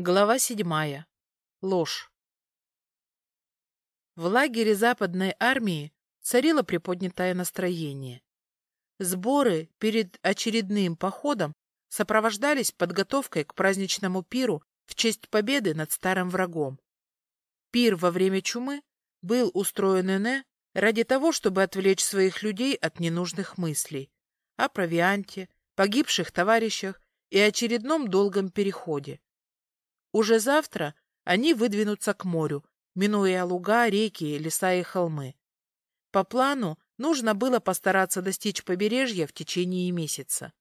Глава седьмая. Ложь. В лагере Западной армии царило приподнятое настроение. Сборы перед очередным походом сопровождались подготовкой к праздничному пиру в честь победы над старым врагом. Пир во время чумы был устроен Эне ради того, чтобы отвлечь своих людей от ненужных мыслей о провианте, погибших товарищах и очередном долгом переходе. Уже завтра они выдвинутся к морю, минуя луга, реки, леса и холмы. По плану нужно было постараться достичь побережья в течение месяца.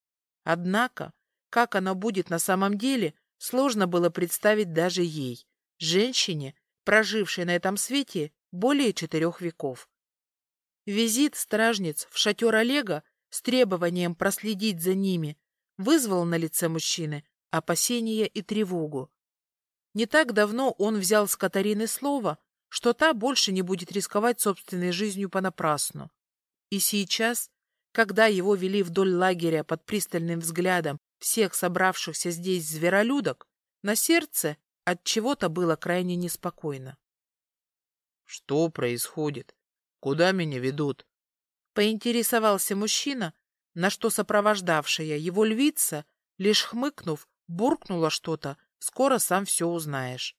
Однако, как оно будет на самом деле, сложно было представить даже ей, женщине, прожившей на этом свете более четырех веков. Визит стражниц в шатер Олега с требованием проследить за ними вызвал на лице мужчины опасения и тревогу. Не так давно он взял с Катарины слово, что та больше не будет рисковать собственной жизнью понапрасну. И сейчас, когда его вели вдоль лагеря под пристальным взглядом всех собравшихся здесь зверолюдок, на сердце от чего-то было крайне неспокойно. Что происходит? Куда меня ведут? Поинтересовался мужчина, на что сопровождавшая его львица, лишь хмыкнув, буркнула что-то, Скоро сам все узнаешь.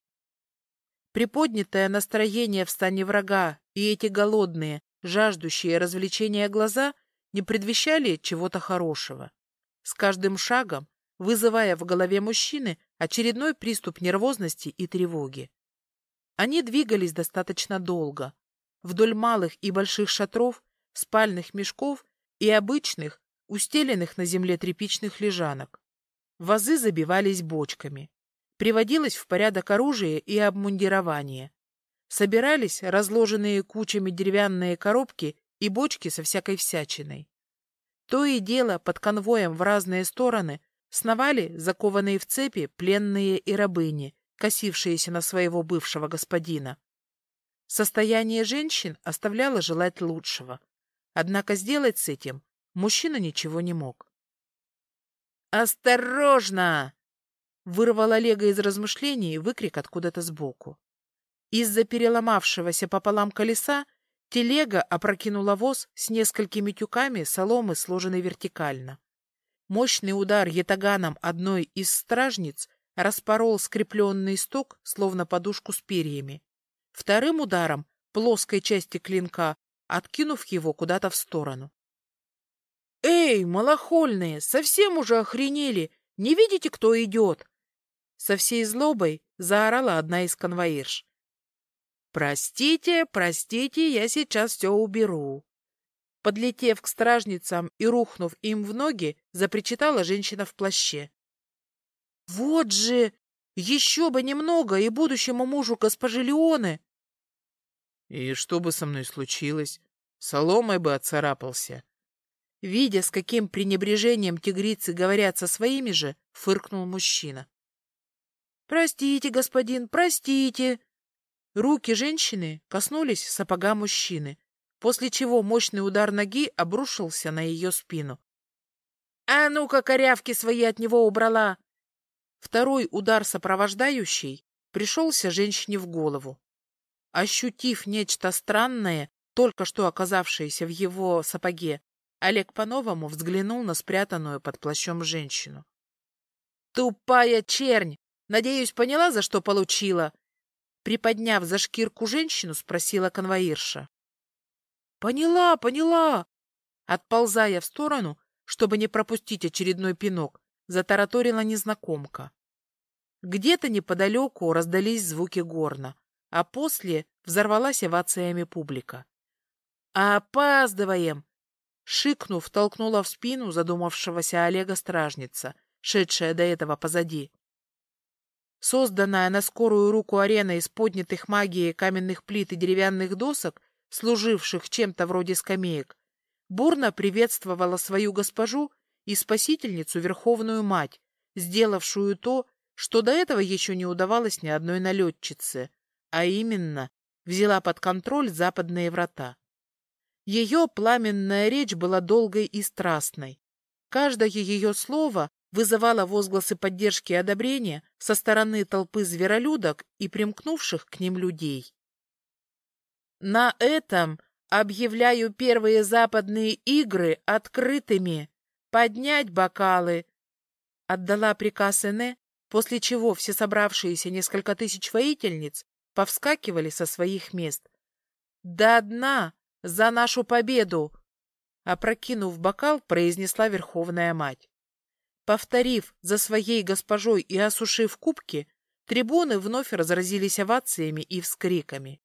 Приподнятое настроение в стане врага и эти голодные, жаждущие развлечения глаза не предвещали чего-то хорошего. С каждым шагом, вызывая в голове мужчины очередной приступ нервозности и тревоги. Они двигались достаточно долго, вдоль малых и больших шатров, спальных мешков и обычных, устеленных на земле тряпичных лежанок. Вазы забивались бочками приводилось в порядок оружие и обмундирование. Собирались разложенные кучами деревянные коробки и бочки со всякой всячиной. То и дело под конвоем в разные стороны сновали закованные в цепи пленные и рабыни, косившиеся на своего бывшего господина. Состояние женщин оставляло желать лучшего. Однако сделать с этим мужчина ничего не мог. «Осторожно!» Вырвал Олега из размышлений выкрик откуда-то сбоку. Из-за переломавшегося пополам колеса телега опрокинула воз с несколькими тюками соломы, сложенной вертикально. Мощный удар ятаганом одной из стражниц распорол скрепленный сток, словно подушку с перьями. Вторым ударом плоской части клинка, откинув его куда-то в сторону. «Эй, малохольные, совсем уже охренели! Не видите, кто идет?» Со всей злобой заорала одна из конвоирш. «Простите, простите, я сейчас все уберу». Подлетев к стражницам и рухнув им в ноги, запричитала женщина в плаще. «Вот же! Еще бы немного и будущему мужу госпожи Леоны!» «И что бы со мной случилось? Соломой бы отцарапался!» Видя, с каким пренебрежением тигрицы говорят со своими же, фыркнул мужчина. «Простите, господин, простите!» Руки женщины коснулись сапога мужчины, после чего мощный удар ноги обрушился на ее спину. «А ну-ка, корявки свои от него убрала!» Второй удар сопровождающий пришелся женщине в голову. Ощутив нечто странное, только что оказавшееся в его сапоге, Олег по-новому взглянул на спрятанную под плащом женщину. «Тупая чернь! Надеюсь, поняла, за что получила?» Приподняв за шкирку женщину, спросила конвоирша. «Поняла, поняла!» Отползая в сторону, чтобы не пропустить очередной пинок, затараторила незнакомка. Где-то неподалеку раздались звуки горна, а после взорвалась овациями публика. «Опаздываем!» Шикнув, толкнула в спину задумавшегося Олега стражница, шедшая до этого позади. Созданная на скорую руку арена из поднятых магией каменных плит и деревянных досок, служивших чем-то вроде скамеек, бурно приветствовала свою госпожу и спасительницу Верховную Мать, сделавшую то, что до этого еще не удавалось ни одной налетчице, а именно взяла под контроль западные врата. Ее пламенная речь была долгой и страстной. Каждое ее слово вызывала возгласы поддержки и одобрения со стороны толпы зверолюдок и примкнувших к ним людей. На этом объявляю первые западные игры открытыми. Поднять бокалы. Отдала приказ Эне, после чего все собравшиеся несколько тысяч воительниц повскакивали со своих мест. «До дна! За нашу победу!» Опрокинув бокал, произнесла Верховная Мать. Повторив за своей госпожой и осушив кубки, трибуны вновь разразились овациями и вскриками.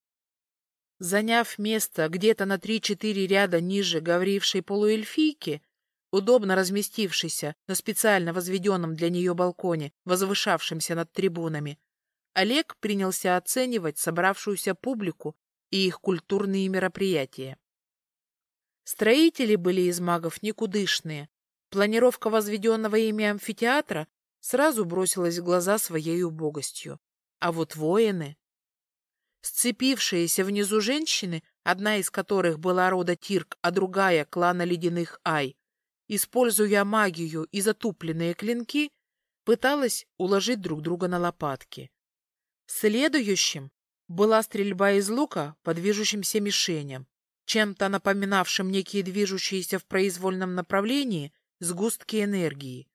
Заняв место где-то на три-четыре ряда ниже говорившей полуэльфийки, удобно разместившейся на специально возведенном для нее балконе, возвышавшемся над трибунами, Олег принялся оценивать собравшуюся публику и их культурные мероприятия. Строители были из магов никудышные. Планировка возведенного ими амфитеатра сразу бросилась в глаза своей убогостью. А вот воины... Сцепившиеся внизу женщины, одна из которых была рода Тирк, а другая — клана ледяных Ай, используя магию и затупленные клинки, пыталась уложить друг друга на лопатки. Следующим была стрельба из лука по движущимся мишеням чем-то напоминавшим некие движущиеся в произвольном направлении сгустки энергии.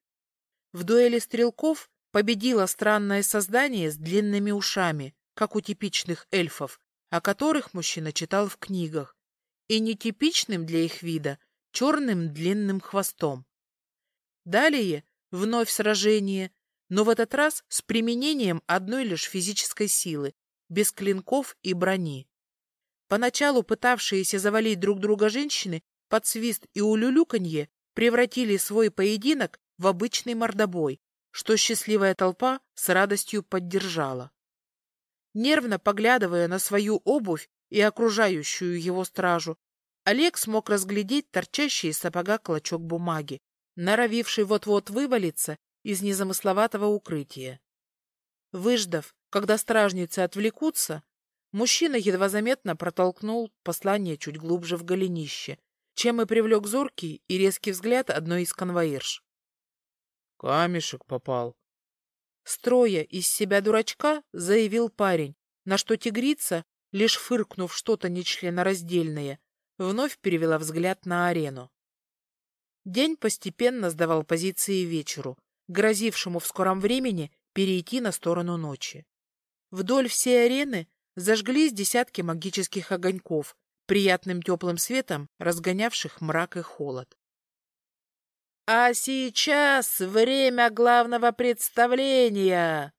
В дуэли стрелков победило странное создание с длинными ушами, как у типичных эльфов, о которых мужчина читал в книгах, и нетипичным для их вида черным длинным хвостом. Далее вновь сражение, но в этот раз с применением одной лишь физической силы, без клинков и брони. Поначалу пытавшиеся завалить друг друга женщины под свист и улюлюканье превратили свой поединок в обычный мордобой, что счастливая толпа с радостью поддержала. Нервно поглядывая на свою обувь и окружающую его стражу, Олег смог разглядеть торчащий из сапога клочок бумаги, норовивший вот-вот вывалиться из незамысловатого укрытия. Выждав, когда стражницы отвлекутся, Мужчина едва заметно протолкнул послание чуть глубже в голенище, чем и привлек зоркий и резкий взгляд одной из конвоирш. «Камешек попал». Строя из себя дурачка, заявил парень, на что тигрица, лишь фыркнув что-то нечленораздельное, вновь перевела взгляд на арену. День постепенно сдавал позиции вечеру, грозившему в скором времени перейти на сторону ночи. Вдоль всей арены зажглись десятки магических огоньков, приятным теплым светом разгонявших мрак и холод. «А сейчас время главного представления!»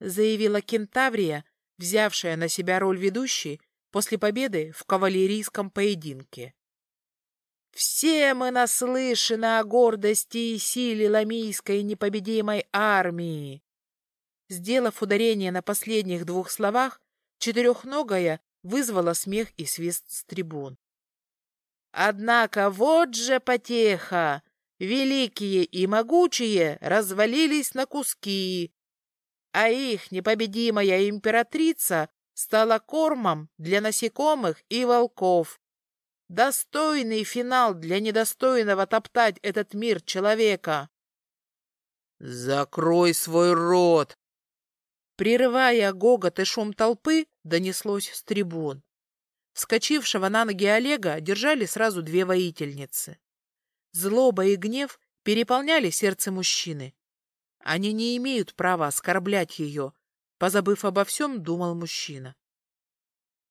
заявила кентаврия, взявшая на себя роль ведущей после победы в кавалерийском поединке. «Все мы наслышаны о гордости и силе ламийской непобедимой армии!» Сделав ударение на последних двух словах, Четырехногая вызвала смех и свист с трибун. Однако вот же потеха! Великие и могучие развалились на куски, а их непобедимая императрица стала кормом для насекомых и волков. Достойный финал для недостойного топтать этот мир человека. «Закрой свой рот!» Прерывая гогот и шум толпы, донеслось с трибун. Вскочившего на ноги Олега держали сразу две воительницы. Злоба и гнев переполняли сердце мужчины. Они не имеют права оскорблять ее, позабыв обо всем, думал мужчина.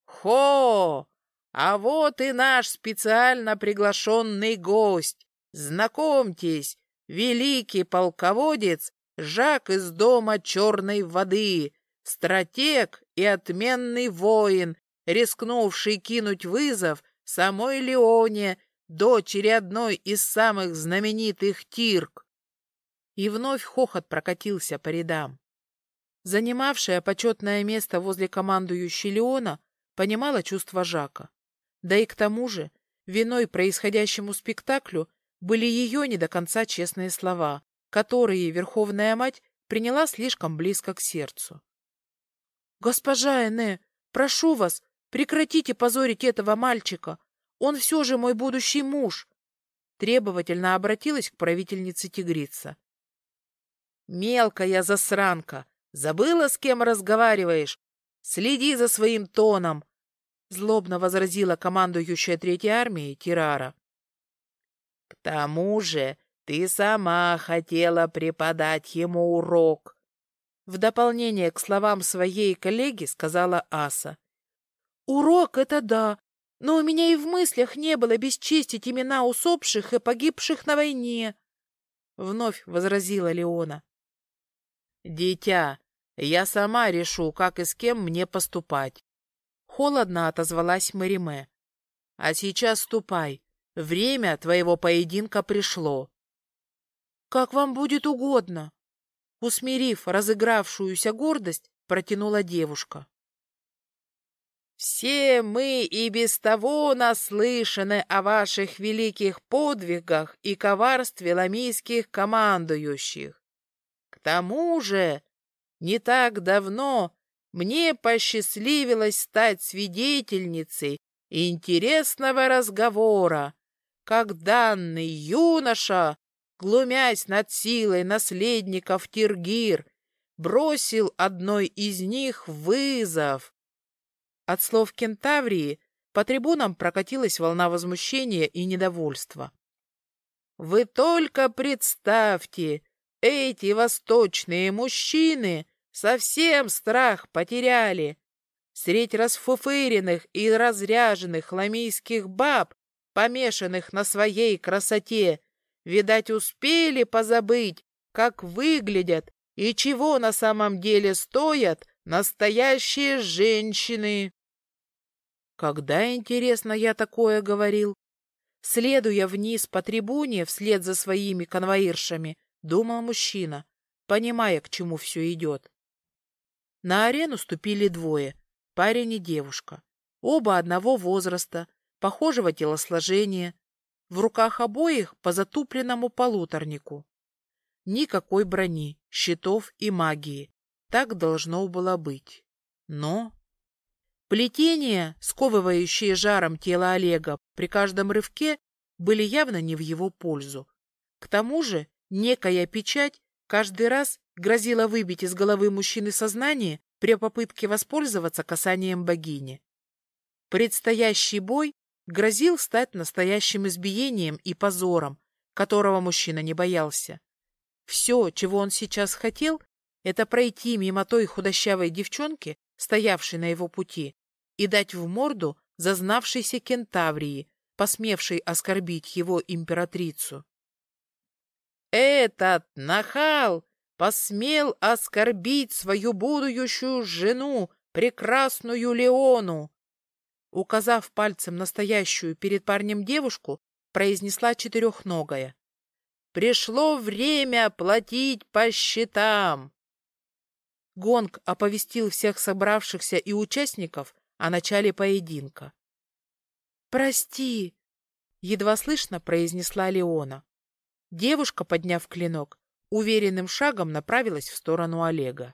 «Хо! А вот и наш специально приглашенный гость! Знакомьтесь, великий полководец Жак из дома черной воды, стратег и отменный воин, рискнувший кинуть вызов самой Леоне, дочери одной из самых знаменитых Тирк. И вновь хохот прокатился по рядам. Занимавшая почетное место возле командующей Леона понимала чувства Жака. Да и к тому же, виной происходящему спектаклю были ее не до конца честные слова, которые Верховная Мать приняла слишком близко к сердцу. «Госпожа Эне, прошу вас, прекратите позорить этого мальчика. Он все же мой будущий муж!» Требовательно обратилась к правительнице тигрица. Мелкая засранка! Забыла, с кем разговариваешь? Следи за своим тоном!» Злобно возразила командующая Третьей армией Тирара. «К тому же ты сама хотела преподать ему урок!» В дополнение к словам своей коллеги сказала Аса. «Урок — это да, но у меня и в мыслях не было бесчестить имена усопших и погибших на войне!» Вновь возразила Леона. «Дитя, я сама решу, как и с кем мне поступать. Холодно отозвалась Мариме. А сейчас ступай. Время твоего поединка пришло. Как вам будет угодно. Усмирив разыгравшуюся гордость, протянула девушка. Все мы и без того наслышаны о ваших великих подвигах и коварстве ламийских командующих. К тому же не так давно мне посчастливилось стать свидетельницей интересного разговора, как данный юноша, глумясь над силой наследников Тиргир, бросил одной из них вызов. От слов Кентаврии по трибунам прокатилась волна возмущения и недовольства. Вы только представьте, эти восточные мужчины Совсем страх потеряли. Средь расфуфыренных и разряженных ламийских баб, помешанных на своей красоте, видать, успели позабыть, как выглядят и чего на самом деле стоят настоящие женщины. Когда, интересно, я такое говорил? Следуя вниз по трибуне вслед за своими конвоиршами, думал мужчина, понимая, к чему все идет. На арену ступили двое — парень и девушка. Оба одного возраста, похожего телосложения. В руках обоих по затупленному полуторнику. Никакой брони, щитов и магии. Так должно было быть. Но... Плетения, сковывающие жаром тело Олега при каждом рывке, были явно не в его пользу. К тому же некая печать каждый раз грозила выбить из головы мужчины сознание при попытке воспользоваться касанием богини. Предстоящий бой грозил стать настоящим избиением и позором, которого мужчина не боялся. Все, чего он сейчас хотел, это пройти мимо той худощавой девчонки, стоявшей на его пути, и дать в морду зазнавшейся кентаврии, посмевшей оскорбить его императрицу. Этот нахал посмел оскорбить свою будущую жену, прекрасную Леону. Указав пальцем настоящую перед парнем девушку, произнесла четырехногая. «Пришло время платить по счетам!» Гонг оповестил всех собравшихся и участников о начале поединка. «Прости!» — едва слышно произнесла Леона. Девушка, подняв клинок, уверенным шагом направилась в сторону Олега.